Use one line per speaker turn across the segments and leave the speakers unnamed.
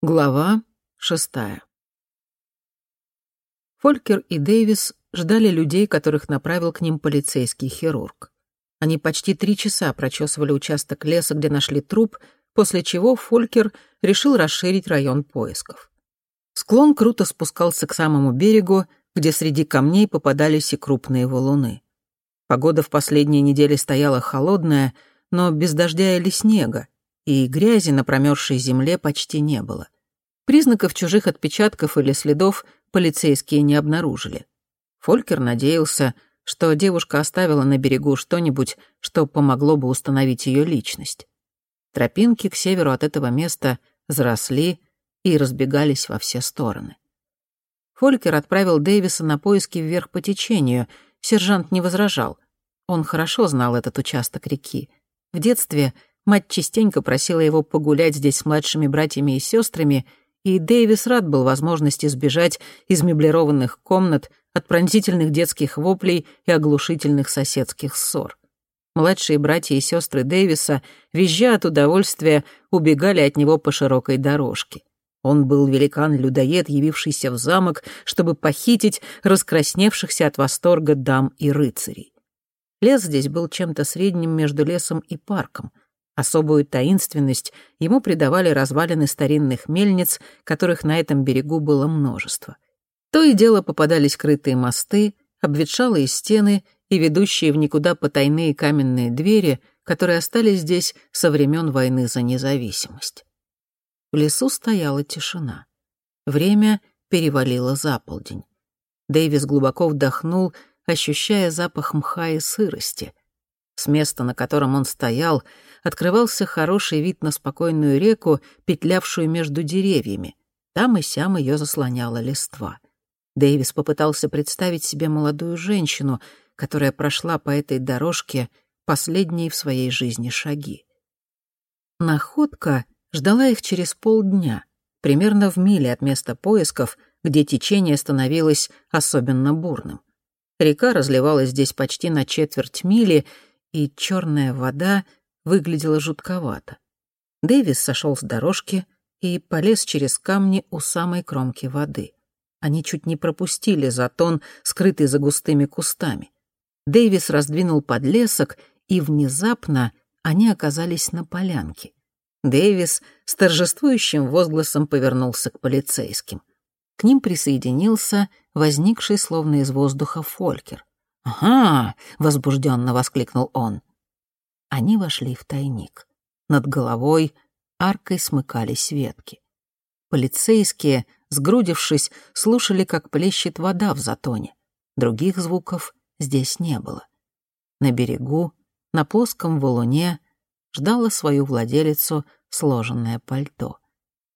Глава шестая. Фолькер и Дэвис ждали людей, которых направил к ним полицейский хирург. Они почти три часа прочесывали участок леса, где нашли труп, после чего Фолькер решил расширить район поисков. Склон круто спускался к самому берегу, где среди камней попадались и крупные валуны. Погода в последние недели стояла холодная, но без дождя или снега, и грязи на промерзшей земле почти не было. Признаков чужих отпечатков или следов полицейские не обнаружили. Фолькер надеялся, что девушка оставила на берегу что-нибудь, что помогло бы установить ее личность. Тропинки к северу от этого места заросли и разбегались во все стороны. Фолькер отправил Дэвиса на поиски вверх по течению. Сержант не возражал. Он хорошо знал этот участок реки. В детстве Мать частенько просила его погулять здесь с младшими братьями и сестрами, и Дэвис рад был возможности сбежать из меблированных комнат от пронзительных детских воплей и оглушительных соседских ссор. Младшие братья и сестры Дэвиса, визжа от удовольствия, убегали от него по широкой дорожке. Он был великан-людоед, явившийся в замок, чтобы похитить раскрасневшихся от восторга дам и рыцарей. Лес здесь был чем-то средним между лесом и парком — Особую таинственность ему придавали развалины старинных мельниц, которых на этом берегу было множество. То и дело попадались крытые мосты, обветшалые стены и ведущие в никуда потайные каменные двери, которые остались здесь со времен войны за независимость. В лесу стояла тишина. Время перевалило за полдень. Дэвис глубоко вдохнул, ощущая запах мха и сырости. С места, на котором он стоял, открывался хороший вид на спокойную реку, петлявшую между деревьями. Там и сям ее заслоняла листва. Дэвис попытался представить себе молодую женщину, которая прошла по этой дорожке последние в своей жизни шаги. Находка ждала их через полдня, примерно в миле от места поисков, где течение становилось особенно бурным. Река разливалась здесь почти на четверть мили, и черная вода выглядела жутковато. Дэвис сошел с дорожки и полез через камни у самой кромки воды. Они чуть не пропустили затон, скрытый за густыми кустами. Дэвис раздвинул подлесок, и внезапно они оказались на полянке. Дэвис с торжествующим возгласом повернулся к полицейским. К ним присоединился возникший словно из воздуха Фолькер. «Ага!» — возбужденно воскликнул он. Они вошли в тайник. Над головой аркой смыкались ветки. Полицейские, сгрудившись, слушали, как плещет вода в затоне. Других звуков здесь не было. На берегу, на плоском валуне, ждало свою владелицу сложенное пальто.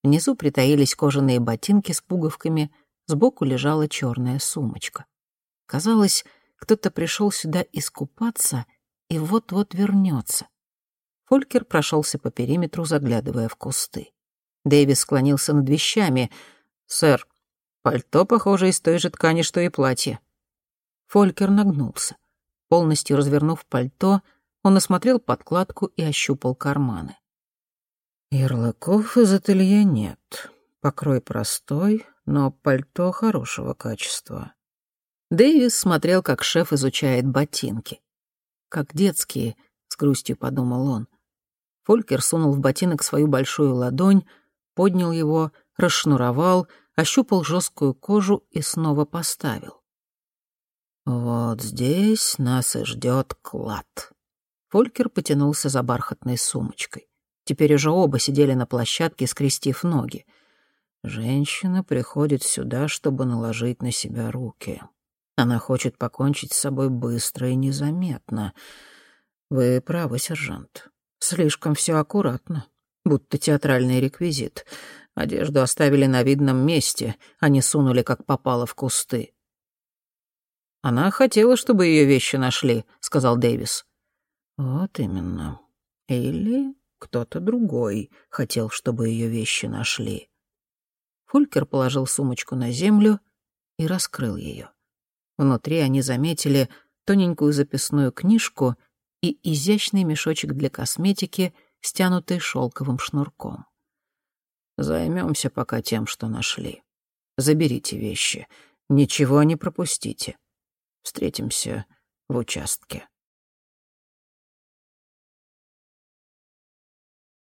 Внизу притаились кожаные ботинки с пуговками, сбоку лежала черная сумочка. Казалось, кто-то пришел сюда искупаться и вот-вот вернется. Фолькер прошелся по периметру, заглядывая в кусты. Дэвис склонился над вещами. «Сэр, пальто, похоже, из той же ткани, что и платье». Фолькер нагнулся. Полностью развернув пальто, он осмотрел подкладку и ощупал карманы. «Ярлыков из ателье нет. Покрой простой, но пальто хорошего качества. Дэвис смотрел, как шеф изучает ботинки. «Как детские», — с грустью подумал он. Фолькер сунул в ботинок свою большую ладонь, поднял его, расшнуровал, ощупал жесткую кожу и снова поставил. «Вот здесь нас и ждет клад». Фолькер потянулся за бархатной сумочкой. Теперь уже оба сидели на площадке, скрестив ноги. Женщина приходит сюда, чтобы наложить на себя руки. Она хочет покончить с собой быстро и незаметно. Вы правы, сержант. Слишком все аккуратно, будто театральный реквизит. Одежду оставили на видном месте, а не сунули, как попало, в кусты. «Она хотела, чтобы ее вещи нашли», — сказал Дэвис. «Вот именно. Или кто-то другой хотел, чтобы ее вещи нашли». Фулькер положил сумочку на землю и раскрыл ее. Внутри они заметили тоненькую записную книжку и изящный мешочек для косметики, стянутый шелковым шнурком.
Займемся пока тем, что нашли. Заберите вещи. Ничего не пропустите. Встретимся в участке.